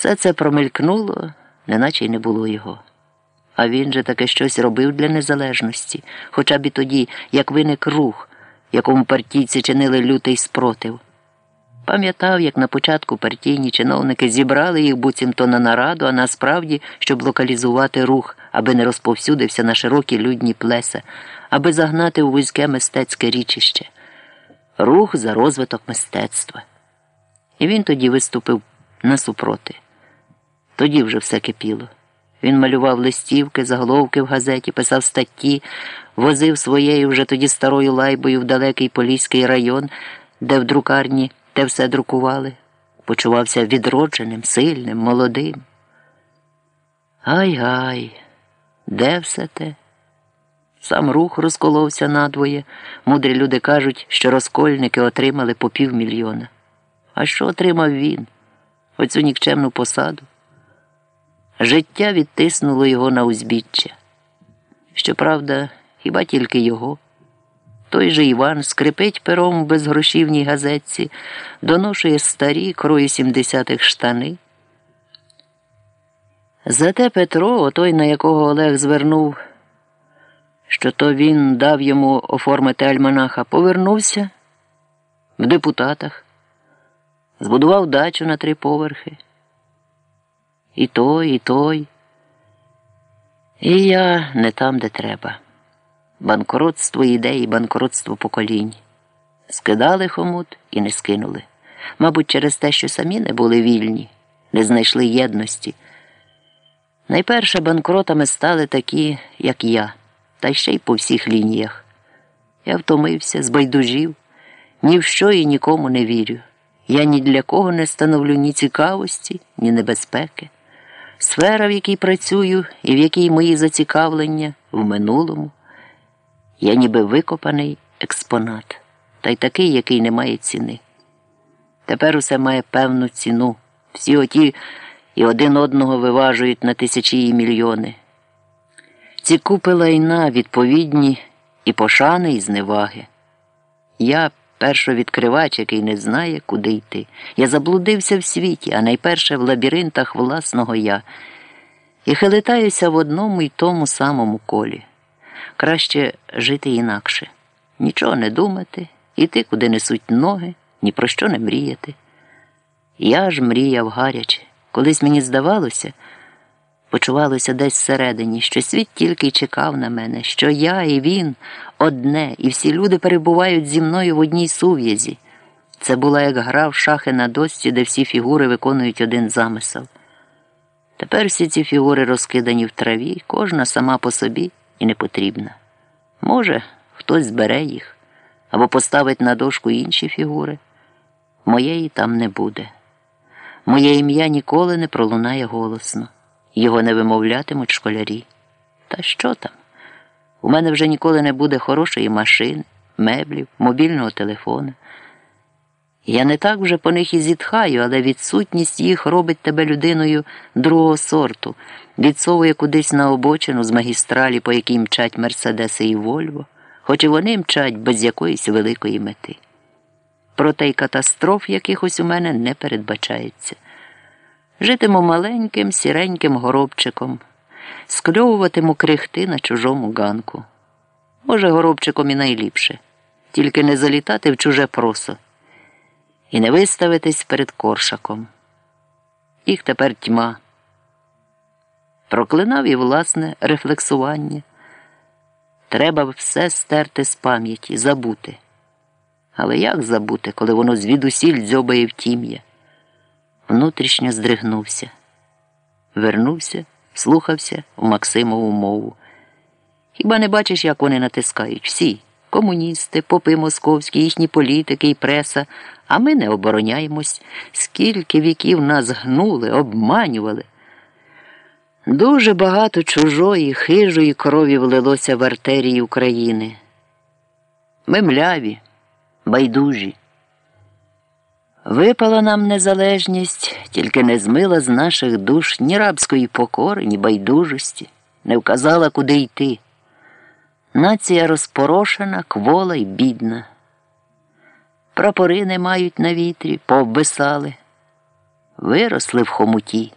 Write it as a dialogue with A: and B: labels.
A: Все це промелькнуло, неначе й не було його. А він же таке щось робив для незалежності, хоча б і тоді, як виник рух, якому партійці чинили лютий спротив. Пам'ятав, як на початку партійні чиновники зібрали їх буцімто на нараду, а насправді, щоб локалізувати рух, аби не розповсюдився на широкі людні плеса, аби загнати у вузьке мистецьке річище. Рух за розвиток мистецтва. І він тоді виступив насупроти. Тоді вже все кипіло. Він малював листівки, заголовки в газеті, писав статті, возив своєю вже тоді старою лайбою в далекий Поліський район, де в друкарні те все друкували. Почувався відродженим, сильним, молодим. Ай-гай, де все те? Сам рух розколовся надвоє. Мудрі люди кажуть, що розкольники отримали по півмільйона. А що отримав він? Оцю нікчемну посаду? Життя відтиснуло його на узбіччя. Щоправда, хіба тільки його. Той же Іван скрипить пером в безгрошівній газетці, доношує старі крої сімдесятих штани. Зате Петро, отой, на якого Олег звернув, що то він дав йому оформити альманаха, повернувся в депутатах, збудував дачу на три поверхи. І той, і той. І я не там, де треба. Банкротство ідей, банкротство поколінь. Скидали хомут і не скинули. Мабуть, через те, що самі не були вільні, не знайшли єдності. Найперше банкротами стали такі, як я, та ще й по всіх лініях. Я втомився, збайдужів, ні в що і нікому не вірю. Я ні для кого не становлю ні цікавості, ні небезпеки. Сфера, в якій працюю і в якій мої зацікавлення в минулому. Я ніби викопаний експонат, та й такий, який не має ціни. Тепер усе має певну ціну. Всі оті і один одного виважують на тисячі і мільйони. Ці купи лайна відповідні і пошани, і зневаги. Я першовідкривач, який не знає, куди йти. Я заблудився в світі, а найперше в лабіринтах власного я, і хилитаюся в одному й тому самому колі. Краще жити інакше, нічого не думати, іти, куди несуть ноги, ні про що не мріяти. Я ж мріяв гаряче. Колись мені здавалося, почувалося десь всередині, що світ тільки й чекав на мене, що я і він одне, і всі люди перебувають зі мною в одній сув'язі. Це була як гра в шахи на досці, де всі фігури виконують один замисел. Тепер всі ці фігури розкидані в траві, кожна сама по собі і не потрібна. Може, хтось збере їх або поставить на дошку інші фігури. Моєї там не буде. Моє ім'я ніколи не пролунає голосно, його не вимовлятимуть школярі. Та що там? У мене вже ніколи не буде хорошої машини, меблів, мобільного телефона. Я не так вже по них і зітхаю, але відсутність їх робить тебе людиною другого сорту, відсовує кудись на обочину з магістралі, по якій мчать Мерседеси і Вольво, хоч і вони мчать без якоїсь великої мети. Проте й катастроф якихось у мене не передбачається. Житиму маленьким, сіреньким горобчиком, скльовуватиму крихти на чужому ганку. Може, горобчиком і найліпше, тільки не залітати в чуже просо і не виставитись перед коршаком. Їх тепер тьма. Проклинав і власне рефлексування. Треба все стерти з пам'яті, забути. Але як забути, коли воно звідусіль дзьобає в тім'я? Внутрішньо здригнувся, вернувся, слухався в Максимову мову. Хіба не бачиш, як вони натискають? Всі комуністи, попи московські, їхні політики і преса, а ми не обороняємось, скільки віків нас гнули, обманювали. Дуже багато чужої, хижої крові влилося в артерії України. Ми мляві, байдужі. Випала нам незалежність, тільки не змила з наших душ ні рабської покори, ні байдужості, не вказала, куди йти. Нація розпорошена, квола й бідна. Прапори не мають на вітрі, повбисали. виросли в хомуті.